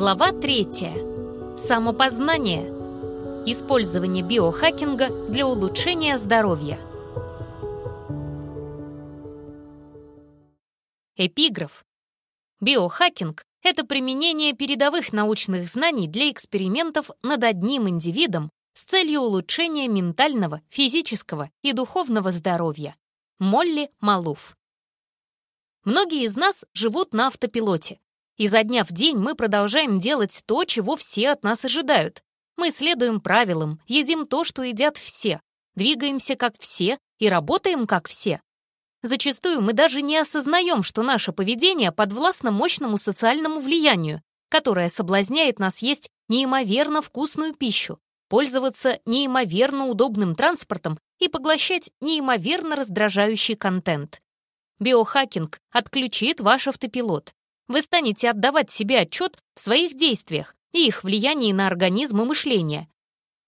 Глава 3. Самопознание. Использование биохакинга для улучшения здоровья. Эпиграф. Биохакинг — это применение передовых научных знаний для экспериментов над одним индивидом с целью улучшения ментального, физического и духовного здоровья. Молли Малуф. Многие из нас живут на автопилоте, Изо дня в день мы продолжаем делать то, чего все от нас ожидают. Мы следуем правилам, едим то, что едят все, двигаемся как все и работаем как все. Зачастую мы даже не осознаем, что наше поведение подвластно мощному социальному влиянию, которое соблазняет нас есть неимоверно вкусную пищу, пользоваться неимоверно удобным транспортом и поглощать неимоверно раздражающий контент. Биохакинг отключит ваш автопилот, вы станете отдавать себе отчет в своих действиях и их влиянии на организм и мышление,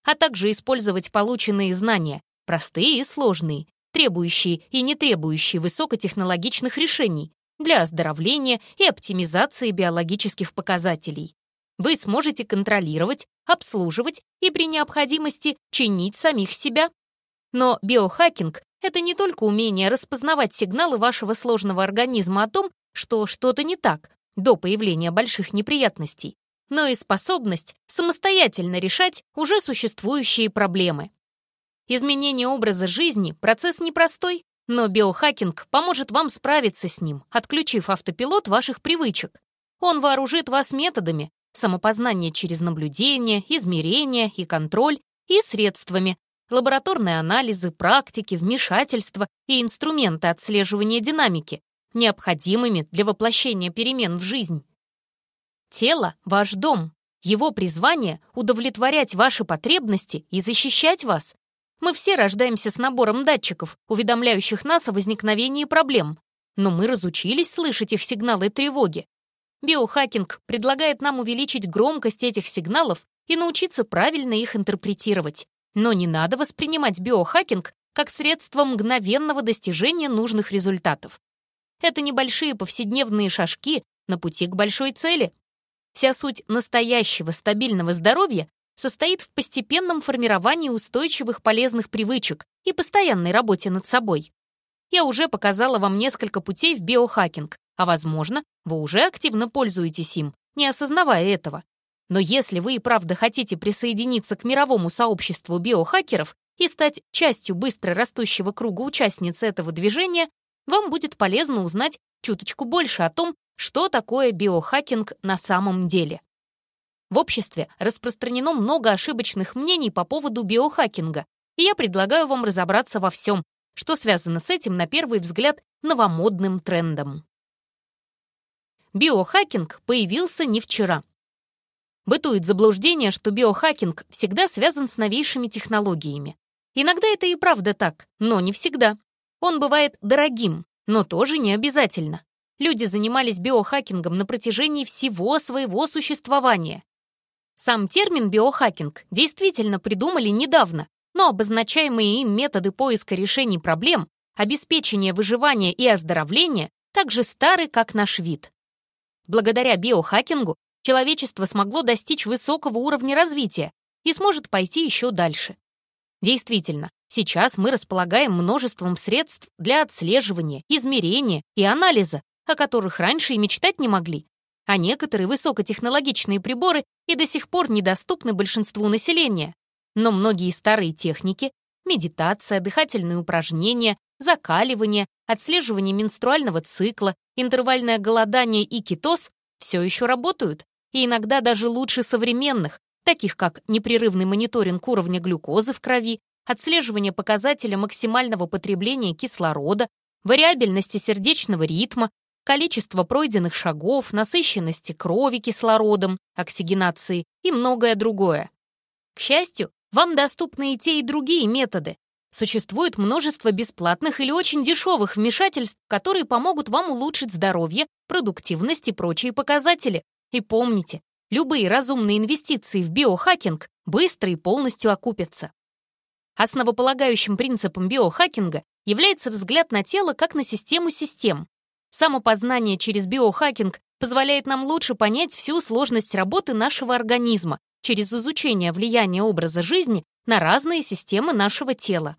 а также использовать полученные знания, простые и сложные, требующие и не требующие высокотехнологичных решений для оздоровления и оптимизации биологических показателей. Вы сможете контролировать, обслуживать и при необходимости чинить самих себя. Но биохакинг — это не только умение распознавать сигналы вашего сложного организма о том, что что-то не так до появления больших неприятностей, но и способность самостоятельно решать уже существующие проблемы. Изменение образа жизни – процесс непростой, но биохакинг поможет вам справиться с ним, отключив автопилот ваших привычек. Он вооружит вас методами самопознания через наблюдение, измерение и контроль и средствами, лабораторные анализы, практики, вмешательства и инструменты отслеживания динамики, необходимыми для воплощения перемен в жизнь. Тело — ваш дом. Его призвание — удовлетворять ваши потребности и защищать вас. Мы все рождаемся с набором датчиков, уведомляющих нас о возникновении проблем, но мы разучились слышать их сигналы тревоги. Биохакинг предлагает нам увеличить громкость этих сигналов и научиться правильно их интерпретировать. Но не надо воспринимать биохакинг как средство мгновенного достижения нужных результатов. Это небольшие повседневные шажки на пути к большой цели. Вся суть настоящего стабильного здоровья состоит в постепенном формировании устойчивых полезных привычек и постоянной работе над собой. Я уже показала вам несколько путей в биохакинг, а, возможно, вы уже активно пользуетесь им, не осознавая этого. Но если вы и правда хотите присоединиться к мировому сообществу биохакеров и стать частью быстро растущего круга участниц этого движения, вам будет полезно узнать чуточку больше о том, что такое биохакинг на самом деле. В обществе распространено много ошибочных мнений по поводу биохакинга, и я предлагаю вам разобраться во всем, что связано с этим, на первый взгляд, новомодным трендом. Биохакинг появился не вчера. Бытует заблуждение, что биохакинг всегда связан с новейшими технологиями. Иногда это и правда так, но не всегда. Он бывает дорогим, но тоже не обязательно. Люди занимались биохакингом на протяжении всего своего существования. Сам термин биохакинг действительно придумали недавно, но обозначаемые им методы поиска решений проблем, обеспечения выживания и оздоровления также стары, как наш вид. Благодаря биохакингу человечество смогло достичь высокого уровня развития и сможет пойти еще дальше. Действительно, сейчас мы располагаем множеством средств для отслеживания, измерения и анализа, о которых раньше и мечтать не могли. А некоторые высокотехнологичные приборы и до сих пор недоступны большинству населения. Но многие старые техники — медитация, дыхательные упражнения, закаливание, отслеживание менструального цикла, интервальное голодание и кетоз — все еще работают, и иногда даже лучше современных, таких как непрерывный мониторинг уровня глюкозы в крови, отслеживание показателя максимального потребления кислорода, вариабельности сердечного ритма, количество пройденных шагов, насыщенности крови кислородом, оксигенации и многое другое. К счастью, вам доступны и те, и другие методы. Существует множество бесплатных или очень дешевых вмешательств, которые помогут вам улучшить здоровье, продуктивность и прочие показатели. И помните, Любые разумные инвестиции в биохакинг быстро и полностью окупятся. Основополагающим принципом биохакинга является взгляд на тело как на систему систем. Самопознание через биохакинг позволяет нам лучше понять всю сложность работы нашего организма через изучение влияния образа жизни на разные системы нашего тела.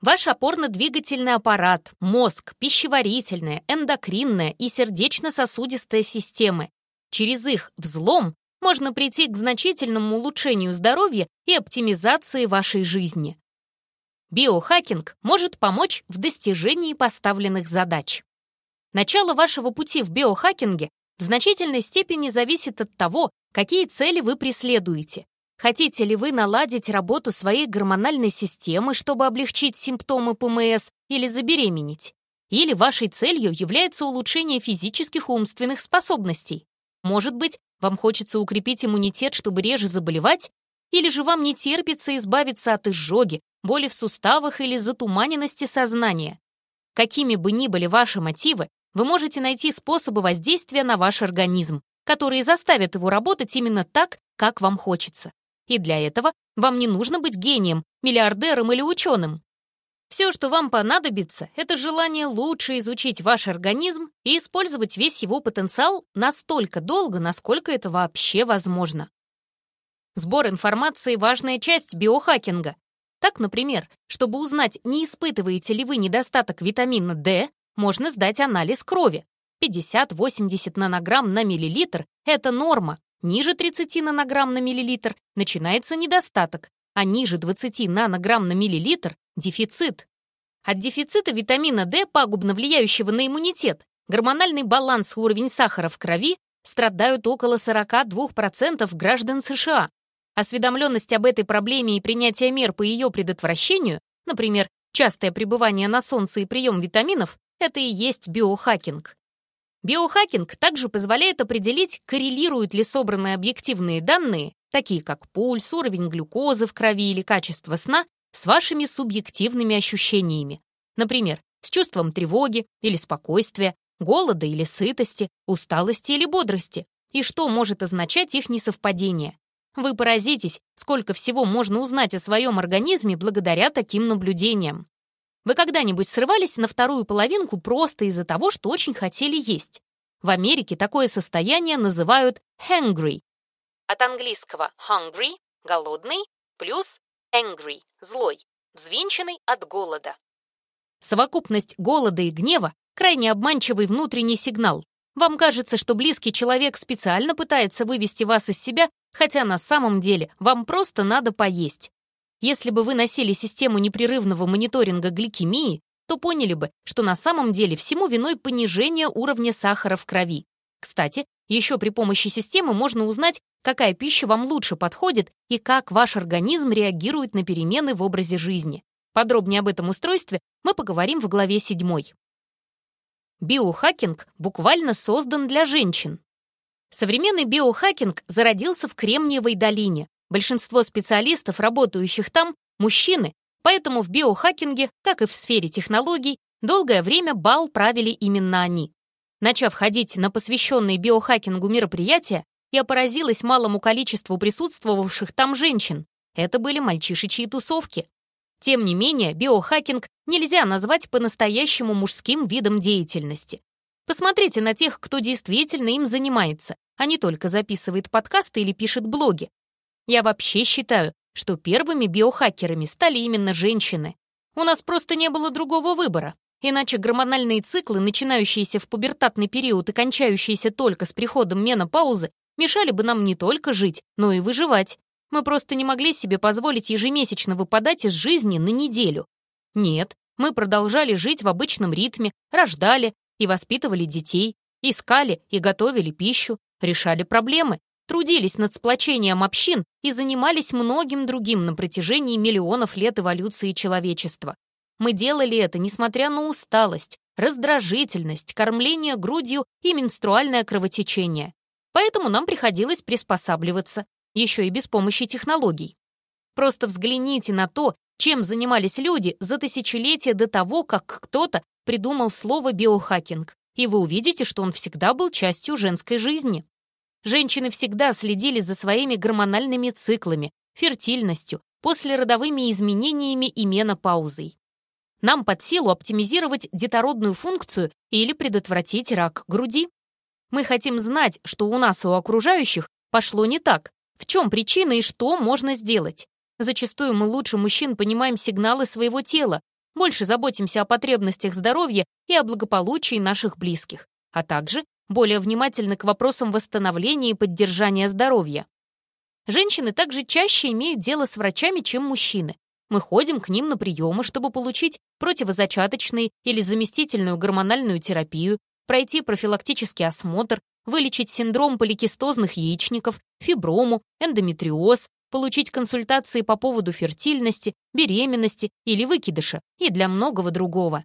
Ваш опорно-двигательный аппарат, мозг, пищеварительная, эндокринная и сердечно-сосудистая системы. Через их взлом можно прийти к значительному улучшению здоровья и оптимизации вашей жизни. Биохакинг может помочь в достижении поставленных задач. Начало вашего пути в биохакинге в значительной степени зависит от того, какие цели вы преследуете. Хотите ли вы наладить работу своей гормональной системы, чтобы облегчить симптомы ПМС или забеременеть? Или вашей целью является улучшение физических и умственных способностей? Может быть, вам хочется укрепить иммунитет, чтобы реже заболевать? Или же вам не терпится избавиться от изжоги, боли в суставах или затуманенности сознания? Какими бы ни были ваши мотивы, вы можете найти способы воздействия на ваш организм, которые заставят его работать именно так, как вам хочется. И для этого вам не нужно быть гением, миллиардером или ученым. Все, что вам понадобится, это желание лучше изучить ваш организм и использовать весь его потенциал настолько долго, насколько это вообще возможно. Сбор информации – важная часть биохакинга. Так, например, чтобы узнать, не испытываете ли вы недостаток витамина D, можно сдать анализ крови. 50-80 нанограмм на миллилитр – это норма, Ниже 30 нанограмм на миллилитр начинается недостаток, а ниже 20 нанограмм на миллилитр – дефицит. От дефицита витамина D, пагубно влияющего на иммунитет, гормональный баланс и уровень сахара в крови страдают около 42% граждан США. Осведомленность об этой проблеме и принятие мер по ее предотвращению, например, частое пребывание на солнце и прием витаминов, это и есть биохакинг. Биохакинг также позволяет определить, коррелируют ли собранные объективные данные, такие как пульс, уровень глюкозы в крови или качество сна, с вашими субъективными ощущениями. Например, с чувством тревоги или спокойствия, голода или сытости, усталости или бодрости, и что может означать их несовпадение. Вы поразитесь, сколько всего можно узнать о своем организме благодаря таким наблюдениям. Вы когда-нибудь срывались на вторую половинку просто из-за того, что очень хотели есть? В Америке такое состояние называют hangry. От английского hungry – голодный, плюс angry – злой, взвинченный от голода. Совокупность голода и гнева – крайне обманчивый внутренний сигнал. Вам кажется, что близкий человек специально пытается вывести вас из себя, хотя на самом деле вам просто надо поесть. Если бы вы носили систему непрерывного мониторинга гликемии, то поняли бы, что на самом деле всему виной понижение уровня сахара в крови. Кстати, еще при помощи системы можно узнать, какая пища вам лучше подходит и как ваш организм реагирует на перемены в образе жизни. Подробнее об этом устройстве мы поговорим в главе 7. Биохакинг буквально создан для женщин. Современный биохакинг зародился в Кремниевой долине, Большинство специалистов, работающих там, мужчины, поэтому в биохакинге, как и в сфере технологий, долгое время бал правили именно они. Начав ходить на посвященные биохакингу мероприятия, я поразилась малому количеству присутствовавших там женщин. Это были мальчишечьи тусовки. Тем не менее, биохакинг нельзя назвать по-настоящему мужским видом деятельности. Посмотрите на тех, кто действительно им занимается, а не только записывает подкасты или пишет блоги. Я вообще считаю, что первыми биохакерами стали именно женщины. У нас просто не было другого выбора. Иначе гормональные циклы, начинающиеся в пубертатный период и кончающиеся только с приходом менопаузы, мешали бы нам не только жить, но и выживать. Мы просто не могли себе позволить ежемесячно выпадать из жизни на неделю. Нет, мы продолжали жить в обычном ритме, рождали и воспитывали детей, искали и готовили пищу, решали проблемы, трудились над сплочением общин и занимались многим другим на протяжении миллионов лет эволюции человечества. Мы делали это, несмотря на усталость, раздражительность, кормление грудью и менструальное кровотечение. Поэтому нам приходилось приспосабливаться, еще и без помощи технологий. Просто взгляните на то, чем занимались люди за тысячелетия до того, как кто-то придумал слово биохакинг, и вы увидите, что он всегда был частью женской жизни. Женщины всегда следили за своими гормональными циклами, фертильностью, послеродовыми изменениями и менопаузой. Нам под силу оптимизировать детородную функцию или предотвратить рак груди. Мы хотим знать, что у нас и у окружающих пошло не так, в чем причина и что можно сделать. Зачастую мы лучше мужчин понимаем сигналы своего тела, больше заботимся о потребностях здоровья и о благополучии наших близких, а также более внимательны к вопросам восстановления и поддержания здоровья. Женщины также чаще имеют дело с врачами, чем мужчины. Мы ходим к ним на приемы, чтобы получить противозачаточный или заместительную гормональную терапию, пройти профилактический осмотр, вылечить синдром поликистозных яичников, фиброму, эндометриоз, получить консультации по поводу фертильности, беременности или выкидыша и для многого другого.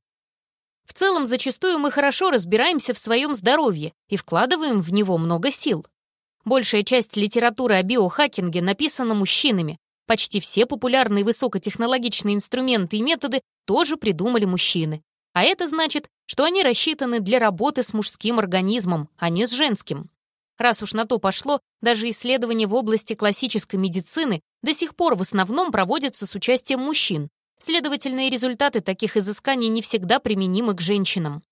В целом, зачастую мы хорошо разбираемся в своем здоровье и вкладываем в него много сил. Большая часть литературы о биохакинге написана мужчинами. Почти все популярные высокотехнологичные инструменты и методы тоже придумали мужчины. А это значит, что они рассчитаны для работы с мужским организмом, а не с женским. Раз уж на то пошло, даже исследования в области классической медицины до сих пор в основном проводятся с участием мужчин. Следовательно, результаты таких изысканий не всегда применимы к женщинам.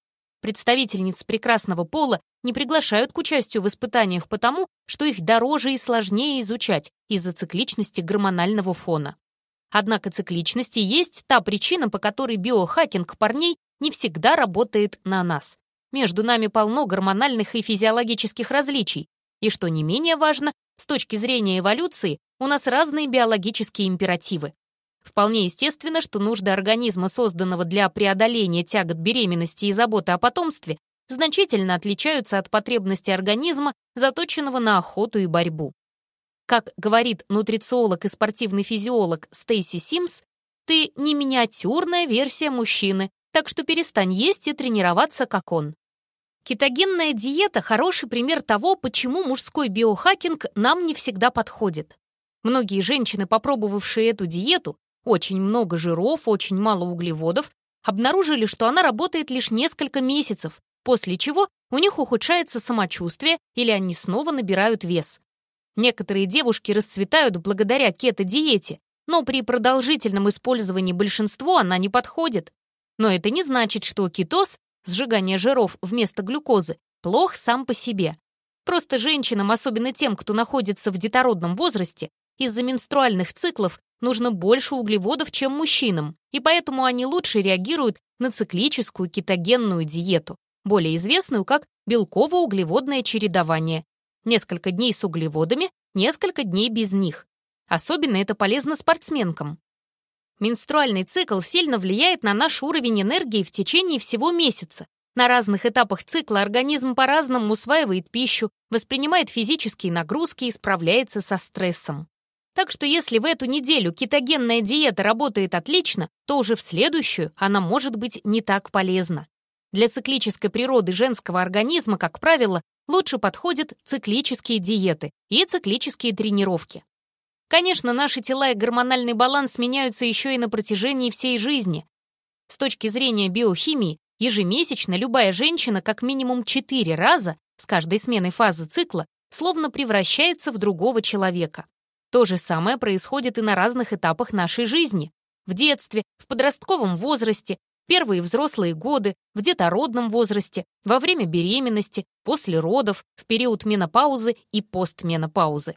Представительниц прекрасного пола не приглашают к участию в испытаниях потому, что их дороже и сложнее изучать из-за цикличности гормонального фона. Однако цикличности есть та причина, по которой биохакинг парней не всегда работает на нас. Между нами полно гормональных и физиологических различий, и, что не менее важно, с точки зрения эволюции у нас разные биологические императивы. Вполне естественно, что нужды организма, созданного для преодоления тягот беременности и заботы о потомстве, значительно отличаются от потребностей организма, заточенного на охоту и борьбу. Как говорит нутрициолог и спортивный физиолог Стейси Симс, ты не миниатюрная версия мужчины, так что перестань есть и тренироваться, как он. Кетогенная диета – хороший пример того, почему мужской биохакинг нам не всегда подходит. Многие женщины, попробовавшие эту диету, очень много жиров, очень мало углеводов, обнаружили, что она работает лишь несколько месяцев, после чего у них ухудшается самочувствие или они снова набирают вес. Некоторые девушки расцветают благодаря кето-диете, но при продолжительном использовании большинству она не подходит. Но это не значит, что кетоз сжигание жиров вместо глюкозы, плох сам по себе. Просто женщинам, особенно тем, кто находится в детородном возрасте, из-за менструальных циклов нужно больше углеводов, чем мужчинам, и поэтому они лучше реагируют на циклическую кетогенную диету, более известную как белково-углеводное чередование. Несколько дней с углеводами, несколько дней без них. Особенно это полезно спортсменкам. Менструальный цикл сильно влияет на наш уровень энергии в течение всего месяца. На разных этапах цикла организм по-разному усваивает пищу, воспринимает физические нагрузки и справляется со стрессом. Так что если в эту неделю кетогенная диета работает отлично, то уже в следующую она может быть не так полезна. Для циклической природы женского организма, как правило, лучше подходят циклические диеты и циклические тренировки. Конечно, наши тела и гормональный баланс меняются еще и на протяжении всей жизни. С точки зрения биохимии, ежемесячно любая женщина как минимум 4 раза с каждой сменой фазы цикла словно превращается в другого человека. То же самое происходит и на разных этапах нашей жизни. В детстве, в подростковом возрасте, первые взрослые годы, в детородном возрасте, во время беременности, после родов, в период менопаузы и постменопаузы.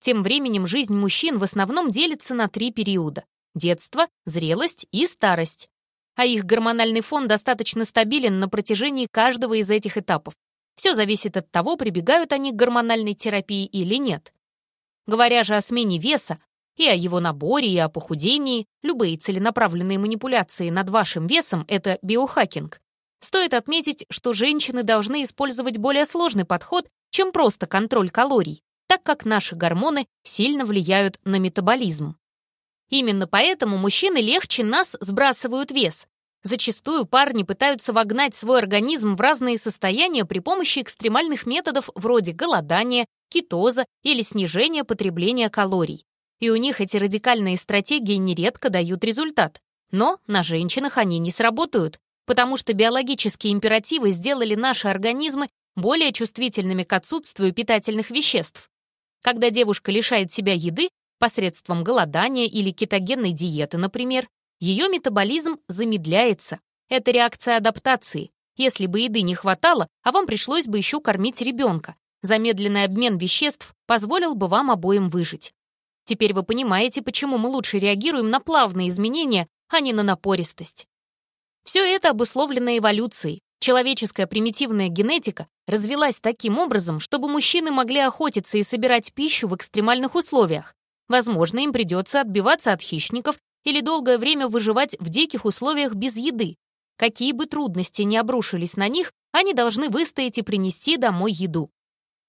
Тем временем жизнь мужчин в основном делится на три периода – детство, зрелость и старость. А их гормональный фон достаточно стабилен на протяжении каждого из этих этапов. Все зависит от того, прибегают они к гормональной терапии или нет. Говоря же о смене веса, и о его наборе, и о похудении, любые целенаправленные манипуляции над вашим весом — это биохакинг. Стоит отметить, что женщины должны использовать более сложный подход, чем просто контроль калорий так как наши гормоны сильно влияют на метаболизм. Именно поэтому мужчины легче нас сбрасывают вес. Зачастую парни пытаются вогнать свой организм в разные состояния при помощи экстремальных методов вроде голодания, кетоза или снижения потребления калорий. И у них эти радикальные стратегии нередко дают результат. Но на женщинах они не сработают, потому что биологические императивы сделали наши организмы более чувствительными к отсутствию питательных веществ. Когда девушка лишает себя еды посредством голодания или кетогенной диеты, например, ее метаболизм замедляется. Это реакция адаптации. Если бы еды не хватало, а вам пришлось бы еще кормить ребенка, замедленный обмен веществ позволил бы вам обоим выжить. Теперь вы понимаете, почему мы лучше реагируем на плавные изменения, а не на напористость. Все это обусловлено эволюцией. Человеческая примитивная генетика развилась таким образом, чтобы мужчины могли охотиться и собирать пищу в экстремальных условиях. Возможно, им придется отбиваться от хищников или долгое время выживать в диких условиях без еды. Какие бы трудности ни обрушились на них, они должны выстоять и принести домой еду.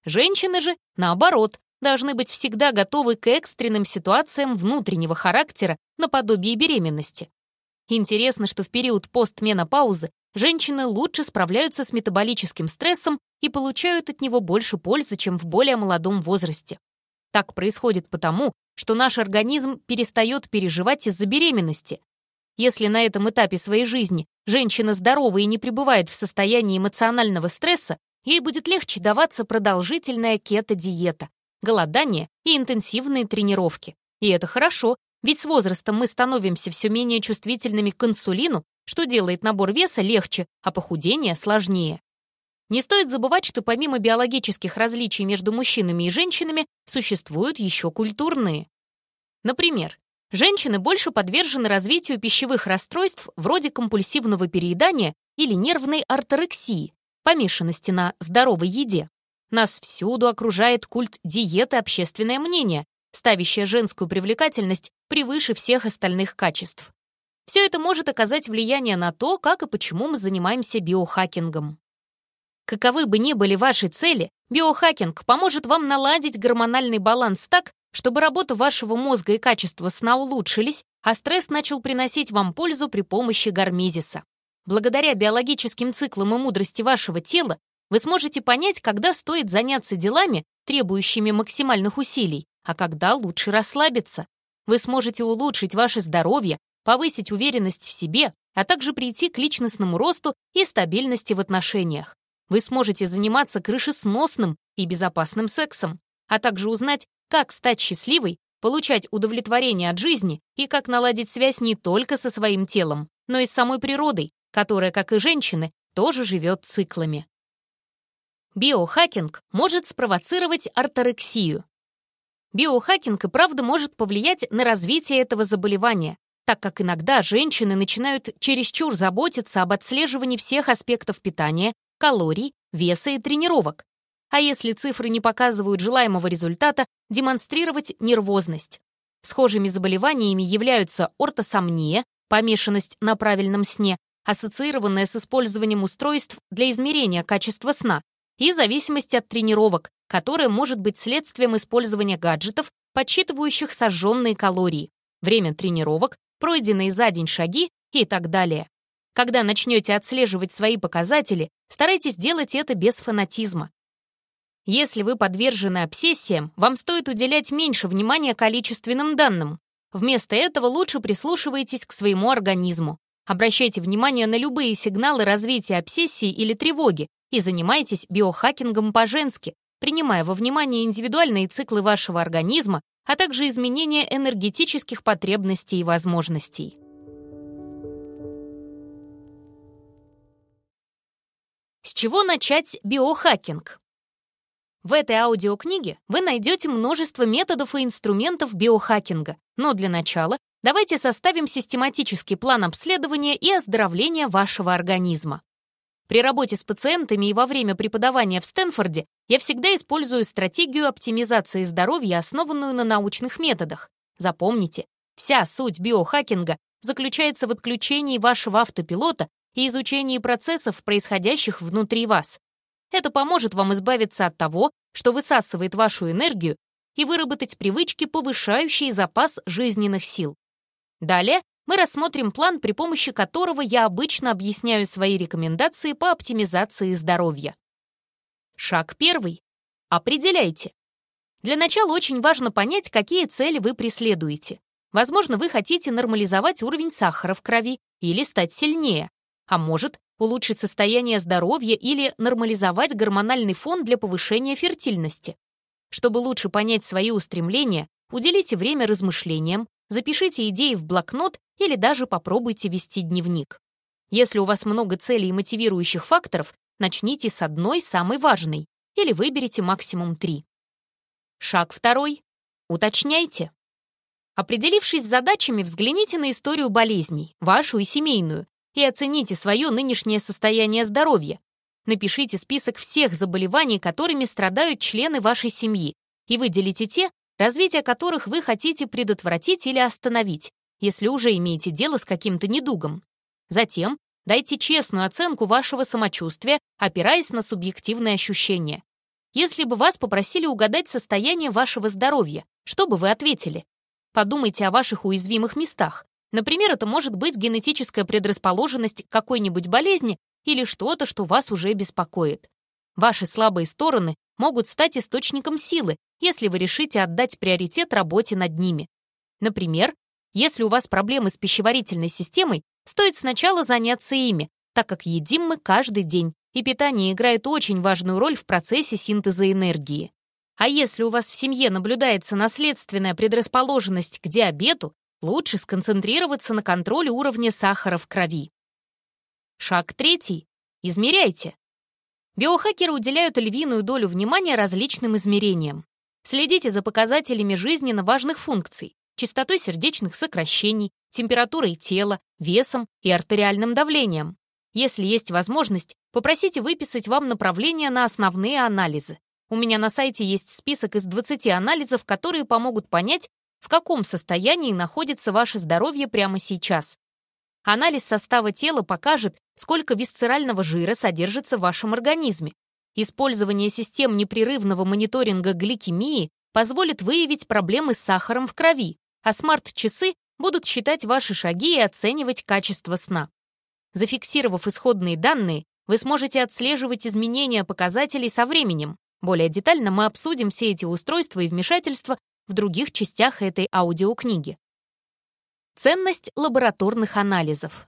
Женщины же, наоборот, должны быть всегда готовы к экстренным ситуациям внутреннего характера наподобие беременности. Интересно, что в период постменопаузы женщины лучше справляются с метаболическим стрессом и получают от него больше пользы, чем в более молодом возрасте. Так происходит потому, что наш организм перестает переживать из-за беременности. Если на этом этапе своей жизни женщина здорова и не пребывает в состоянии эмоционального стресса, ей будет легче даваться продолжительная кето-диета, голодание и интенсивные тренировки. И это хорошо, ведь с возрастом мы становимся все менее чувствительными к инсулину, что делает набор веса легче, а похудение сложнее. Не стоит забывать, что помимо биологических различий между мужчинами и женщинами существуют еще культурные. Например, женщины больше подвержены развитию пищевых расстройств вроде компульсивного переедания или нервной орторексии, помешанности на здоровой еде. Нас всюду окружает культ диеты общественное мнение, ставящее женскую привлекательность превыше всех остальных качеств. Все это может оказать влияние на то, как и почему мы занимаемся биохакингом. Каковы бы ни были ваши цели, биохакинг поможет вам наладить гормональный баланс так, чтобы работа вашего мозга и качество сна улучшились, а стресс начал приносить вам пользу при помощи гармезиса. Благодаря биологическим циклам и мудрости вашего тела вы сможете понять, когда стоит заняться делами, требующими максимальных усилий, а когда лучше расслабиться. Вы сможете улучшить ваше здоровье, повысить уверенность в себе, а также прийти к личностному росту и стабильности в отношениях. Вы сможете заниматься крышесносным и безопасным сексом, а также узнать, как стать счастливой, получать удовлетворение от жизни и как наладить связь не только со своим телом, но и с самой природой, которая, как и женщины, тоже живет циклами. Биохакинг может спровоцировать орторексию. Биохакинг и правда может повлиять на развитие этого заболевания, так как иногда женщины начинают чересчур заботиться об отслеживании всех аспектов питания, калорий, веса и тренировок. А если цифры не показывают желаемого результата, демонстрировать нервозность. Схожими заболеваниями являются ортосомния, помешанность на правильном сне, ассоциированная с использованием устройств для измерения качества сна, и зависимости от тренировок, которая может быть следствием использования гаджетов, подсчитывающих сожженные калории, время тренировок, пройденные за день шаги и так далее. Когда начнете отслеживать свои показатели, старайтесь делать это без фанатизма. Если вы подвержены обсессиям, вам стоит уделять меньше внимания количественным данным. Вместо этого лучше прислушивайтесь к своему организму. Обращайте внимание на любые сигналы развития обсессии или тревоги, и занимайтесь биохакингом по-женски, принимая во внимание индивидуальные циклы вашего организма, а также изменения энергетических потребностей и возможностей. С чего начать биохакинг? В этой аудиокниге вы найдете множество методов и инструментов биохакинга, но для начала давайте составим систематический план обследования и оздоровления вашего организма. При работе с пациентами и во время преподавания в Стэнфорде я всегда использую стратегию оптимизации здоровья, основанную на научных методах. Запомните, вся суть биохакинга заключается в отключении вашего автопилота и изучении процессов, происходящих внутри вас. Это поможет вам избавиться от того, что высасывает вашу энергию, и выработать привычки, повышающие запас жизненных сил. Далее мы рассмотрим план, при помощи которого я обычно объясняю свои рекомендации по оптимизации здоровья. Шаг первый. Определяйте. Для начала очень важно понять, какие цели вы преследуете. Возможно, вы хотите нормализовать уровень сахара в крови или стать сильнее, а может, улучшить состояние здоровья или нормализовать гормональный фон для повышения фертильности. Чтобы лучше понять свои устремления, уделите время размышлениям, запишите идеи в блокнот или даже попробуйте вести дневник. Если у вас много целей и мотивирующих факторов, начните с одной самой важной или выберите максимум три. Шаг второй. Уточняйте. Определившись с задачами, взгляните на историю болезней, вашу и семейную, и оцените свое нынешнее состояние здоровья. Напишите список всех заболеваний, которыми страдают члены вашей семьи, и выделите те, развитие которых вы хотите предотвратить или остановить, если уже имеете дело с каким-то недугом. Затем дайте честную оценку вашего самочувствия, опираясь на субъективные ощущения. Если бы вас попросили угадать состояние вашего здоровья, что бы вы ответили? Подумайте о ваших уязвимых местах. Например, это может быть генетическая предрасположенность к какой-нибудь болезни или что-то, что вас уже беспокоит. Ваши слабые стороны могут стать источником силы, если вы решите отдать приоритет работе над ними. Например, если у вас проблемы с пищеварительной системой, стоит сначала заняться ими, так как едим мы каждый день, и питание играет очень важную роль в процессе синтеза энергии. А если у вас в семье наблюдается наследственная предрасположенность к диабету, лучше сконцентрироваться на контроле уровня сахара в крови. Шаг третий. Измеряйте. Биохакеры уделяют львиную долю внимания различным измерениям. Следите за показателями жизненно важных функций, частотой сердечных сокращений, температурой тела, весом и артериальным давлением. Если есть возможность, попросите выписать вам направление на основные анализы. У меня на сайте есть список из 20 анализов, которые помогут понять, в каком состоянии находится ваше здоровье прямо сейчас. Анализ состава тела покажет, сколько висцерального жира содержится в вашем организме. Использование систем непрерывного мониторинга гликемии позволит выявить проблемы с сахаром в крови, а смарт-часы будут считать ваши шаги и оценивать качество сна. Зафиксировав исходные данные, вы сможете отслеживать изменения показателей со временем, более детально мы обсудим все эти устройства и вмешательства в других частях этой аудиокниги. Ценность лабораторных анализов.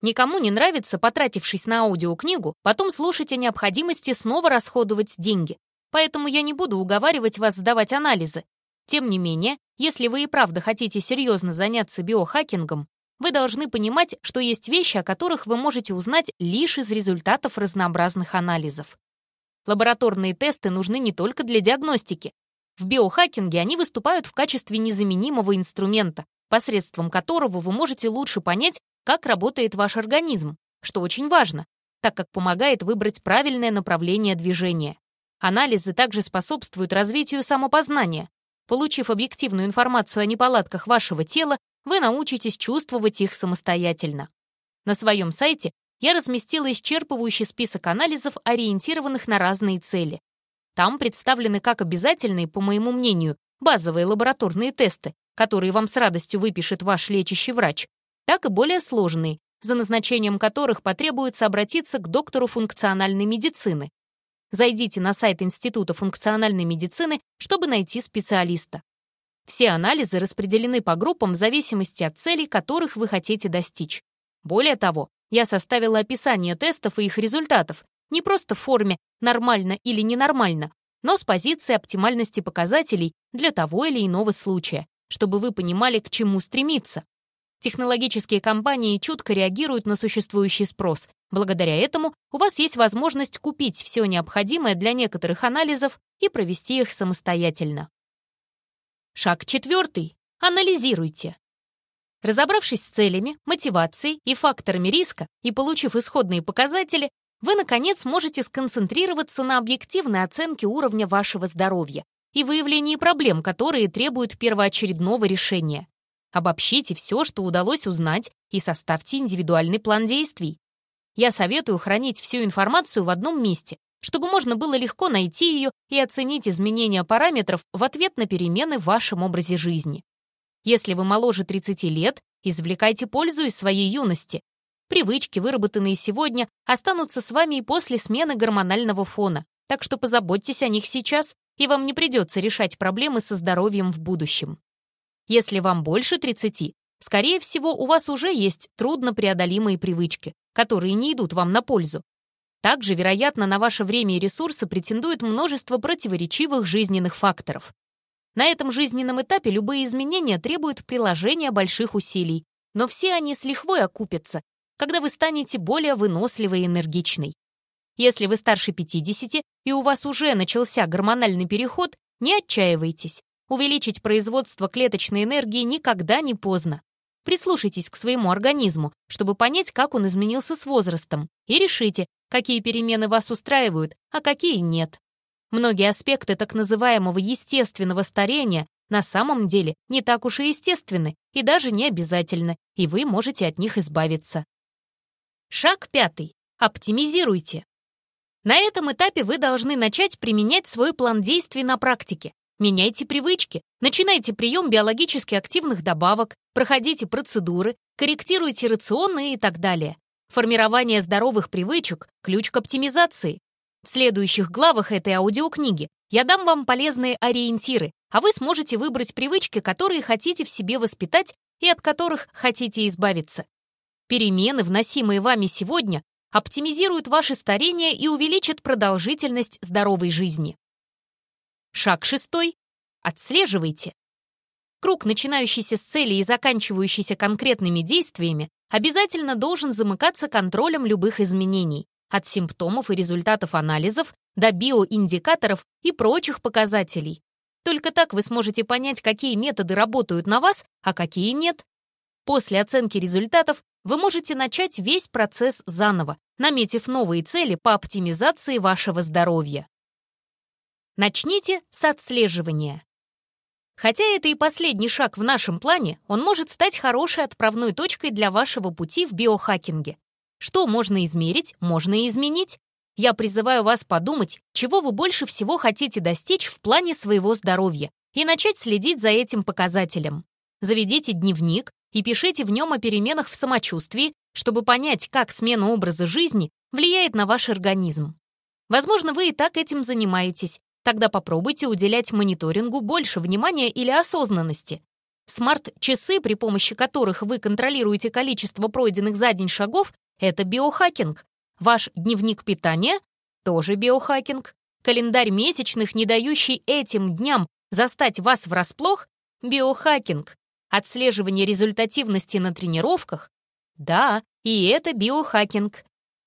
Никому не нравится, потратившись на аудиокнигу, потом слушать о необходимости снова расходовать деньги. Поэтому я не буду уговаривать вас сдавать анализы. Тем не менее, если вы и правда хотите серьезно заняться биохакингом, вы должны понимать, что есть вещи, о которых вы можете узнать лишь из результатов разнообразных анализов. Лабораторные тесты нужны не только для диагностики. В биохакинге они выступают в качестве незаменимого инструмента, посредством которого вы можете лучше понять, как работает ваш организм, что очень важно, так как помогает выбрать правильное направление движения. Анализы также способствуют развитию самопознания. Получив объективную информацию о неполадках вашего тела, вы научитесь чувствовать их самостоятельно. На своем сайте я разместила исчерпывающий список анализов, ориентированных на разные цели. Там представлены как обязательные, по моему мнению, базовые лабораторные тесты, которые вам с радостью выпишет ваш лечащий врач, так и более сложные, за назначением которых потребуется обратиться к доктору функциональной медицины. Зайдите на сайт Института функциональной медицины, чтобы найти специалиста. Все анализы распределены по группам в зависимости от целей, которых вы хотите достичь. Более того, я составила описание тестов и их результатов, не просто в форме «нормально» или «ненормально», но с позиции оптимальности показателей для того или иного случая, чтобы вы понимали, к чему стремиться. Технологические компании чутко реагируют на существующий спрос. Благодаря этому у вас есть возможность купить все необходимое для некоторых анализов и провести их самостоятельно. Шаг четвертый. Анализируйте. Разобравшись с целями, мотивацией и факторами риска и получив исходные показатели, вы, наконец, можете сконцентрироваться на объективной оценке уровня вашего здоровья и выявлении проблем, которые требуют первоочередного решения. Обобщите все, что удалось узнать, и составьте индивидуальный план действий. Я советую хранить всю информацию в одном месте, чтобы можно было легко найти ее и оценить изменения параметров в ответ на перемены в вашем образе жизни. Если вы моложе 30 лет, извлекайте пользу из своей юности. Привычки, выработанные сегодня, останутся с вами и после смены гормонального фона, так что позаботьтесь о них сейчас, и вам не придется решать проблемы со здоровьем в будущем. Если вам больше 30, скорее всего, у вас уже есть труднопреодолимые привычки, которые не идут вам на пользу. Также, вероятно, на ваше время и ресурсы претендует множество противоречивых жизненных факторов. На этом жизненном этапе любые изменения требуют приложения больших усилий, но все они с лихвой окупятся, когда вы станете более выносливой и энергичной. Если вы старше 50 и у вас уже начался гормональный переход, не отчаивайтесь. Увеличить производство клеточной энергии никогда не поздно. Прислушайтесь к своему организму, чтобы понять, как он изменился с возрастом, и решите, какие перемены вас устраивают, а какие нет. Многие аспекты так называемого естественного старения на самом деле не так уж и естественны и даже не обязательны, и вы можете от них избавиться. Шаг пятый. Оптимизируйте. На этом этапе вы должны начать применять свой план действий на практике. Меняйте привычки, начинайте прием биологически активных добавок, проходите процедуры, корректируйте рационы и так далее. Формирование здоровых привычек – ключ к оптимизации. В следующих главах этой аудиокниги я дам вам полезные ориентиры, а вы сможете выбрать привычки, которые хотите в себе воспитать и от которых хотите избавиться. Перемены, вносимые вами сегодня, оптимизируют ваше старение и увеличат продолжительность здоровой жизни. Шаг шестой. Отслеживайте. Круг, начинающийся с цели и заканчивающийся конкретными действиями, обязательно должен замыкаться контролем любых изменений, от симптомов и результатов анализов до биоиндикаторов и прочих показателей. Только так вы сможете понять, какие методы работают на вас, а какие нет. После оценки результатов вы можете начать весь процесс заново, наметив новые цели по оптимизации вашего здоровья. Начните с отслеживания. Хотя это и последний шаг в нашем плане, он может стать хорошей отправной точкой для вашего пути в биохакинге. Что можно измерить, можно и изменить. Я призываю вас подумать, чего вы больше всего хотите достичь в плане своего здоровья и начать следить за этим показателем. Заведите дневник и пишите в нем о переменах в самочувствии, чтобы понять, как смена образа жизни влияет на ваш организм. Возможно, вы и так этим занимаетесь. Тогда попробуйте уделять мониторингу больше внимания или осознанности. Смарт-часы, при помощи которых вы контролируете количество пройденных за день шагов, это биохакинг. Ваш дневник питания — тоже биохакинг. Календарь месячных, не дающий этим дням застать вас врасплох — биохакинг. Отслеживание результативности на тренировках — да, и это биохакинг.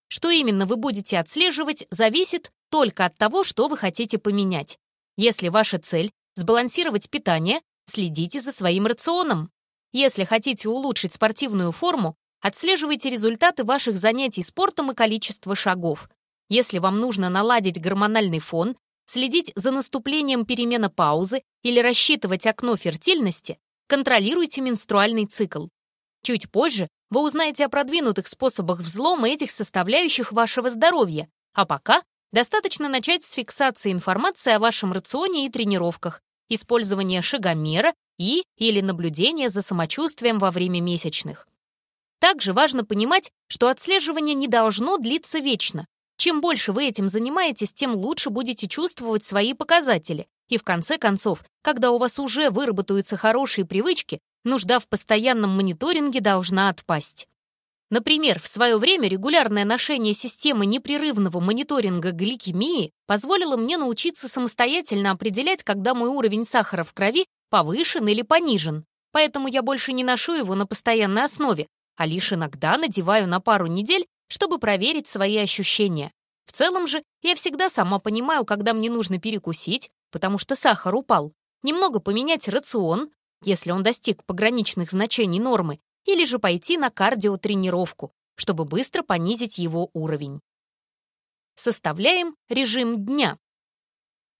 Что именно вы будете отслеживать, зависит только от того, что вы хотите поменять. Если ваша цель — сбалансировать питание, следите за своим рационом. Если хотите улучшить спортивную форму, Отслеживайте результаты ваших занятий спортом и количество шагов. Если вам нужно наладить гормональный фон, следить за наступлением переменопаузы или рассчитывать окно фертильности, контролируйте менструальный цикл. Чуть позже вы узнаете о продвинутых способах взлома этих составляющих вашего здоровья, а пока достаточно начать с фиксации информации о вашем рационе и тренировках, использования шагомера и или наблюдения за самочувствием во время месячных. Также важно понимать, что отслеживание не должно длиться вечно. Чем больше вы этим занимаетесь, тем лучше будете чувствовать свои показатели. И в конце концов, когда у вас уже выработаются хорошие привычки, нужда в постоянном мониторинге должна отпасть. Например, в свое время регулярное ношение системы непрерывного мониторинга гликемии позволило мне научиться самостоятельно определять, когда мой уровень сахара в крови повышен или понижен. Поэтому я больше не ношу его на постоянной основе, а лишь иногда надеваю на пару недель, чтобы проверить свои ощущения. В целом же я всегда сама понимаю, когда мне нужно перекусить, потому что сахар упал, немного поменять рацион, если он достиг пограничных значений нормы, или же пойти на кардиотренировку, чтобы быстро понизить его уровень. Составляем режим дня.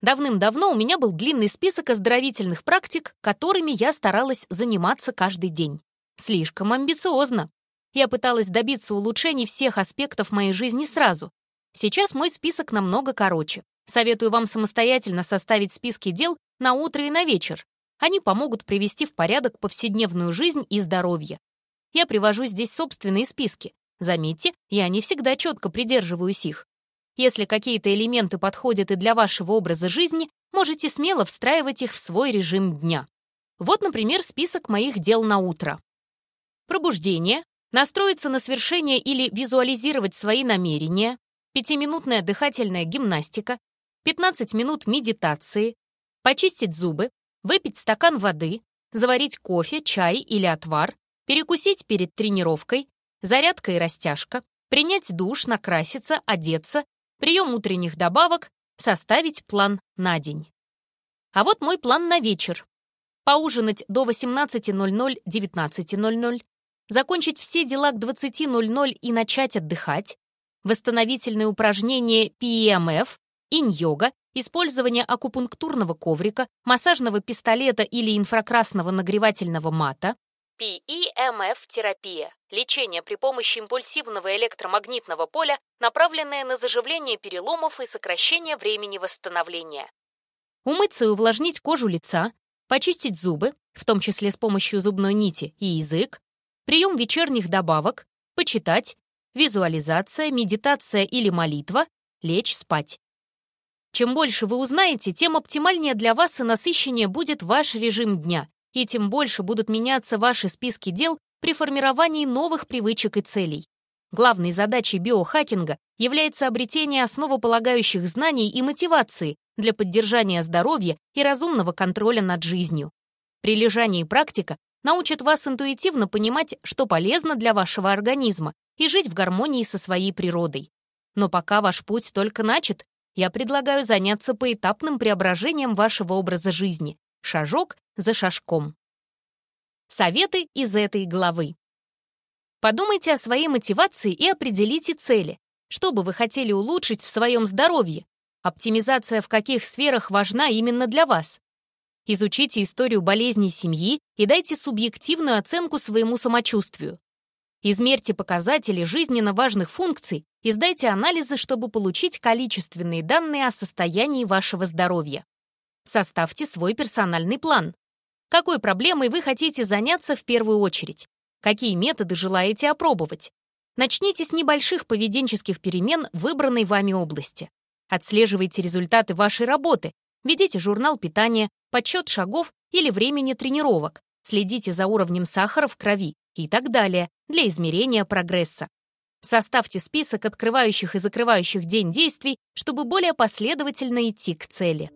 Давным-давно у меня был длинный список оздоровительных практик, которыми я старалась заниматься каждый день. Слишком амбициозно. Я пыталась добиться улучшений всех аспектов моей жизни сразу. Сейчас мой список намного короче. Советую вам самостоятельно составить списки дел на утро и на вечер. Они помогут привести в порядок повседневную жизнь и здоровье. Я привожу здесь собственные списки. Заметьте, я не всегда четко придерживаюсь их. Если какие-то элементы подходят и для вашего образа жизни, можете смело встраивать их в свой режим дня. Вот, например, список моих дел на утро. Пробуждение, настроиться на свершение или визуализировать свои намерения, пятиминутная дыхательная гимнастика, 15 минут медитации, почистить зубы, выпить стакан воды, заварить кофе, чай или отвар, перекусить перед тренировкой, зарядка и растяжка, принять душ, накраситься, одеться, прием утренних добавок, составить план на день. А вот мой план на вечер. Поужинать до 18.00-19.00, закончить все дела к 20.00 и начать отдыхать, восстановительные упражнения PEMF, инь-йога, использование акупунктурного коврика, массажного пистолета или инфракрасного нагревательного мата, PEMF-терапия – лечение при помощи импульсивного электромагнитного поля, направленное на заживление переломов и сокращение времени восстановления. Умыться и увлажнить кожу лица, почистить зубы, в том числе с помощью зубной нити и язык, прием вечерних добавок, почитать, визуализация, медитация или молитва, лечь спать. Чем больше вы узнаете, тем оптимальнее для вас и насыщеннее будет ваш режим дня, и тем больше будут меняться ваши списки дел при формировании новых привычек и целей. Главной задачей биохакинга является обретение основополагающих знаний и мотивации для поддержания здоровья и разумного контроля над жизнью. Прилежание и практика научат вас интуитивно понимать, что полезно для вашего организма, и жить в гармонии со своей природой. Но пока ваш путь только начат, я предлагаю заняться поэтапным преображением вашего образа жизни, шажок за шажком. Советы из этой главы. Подумайте о своей мотивации и определите цели. Что бы вы хотели улучшить в своем здоровье? Оптимизация в каких сферах важна именно для вас? Изучите историю болезней семьи и дайте субъективную оценку своему самочувствию. Измерьте показатели жизненно важных функций и сдайте анализы, чтобы получить количественные данные о состоянии вашего здоровья. Составьте свой персональный план. Какой проблемой вы хотите заняться в первую очередь? Какие методы желаете опробовать? Начните с небольших поведенческих перемен в выбранной вами области. Отслеживайте результаты вашей работы, ведите журнал питания, подсчет шагов или времени тренировок, следите за уровнем сахара в крови и так далее для измерения прогресса. Составьте список открывающих и закрывающих день действий, чтобы более последовательно идти к цели.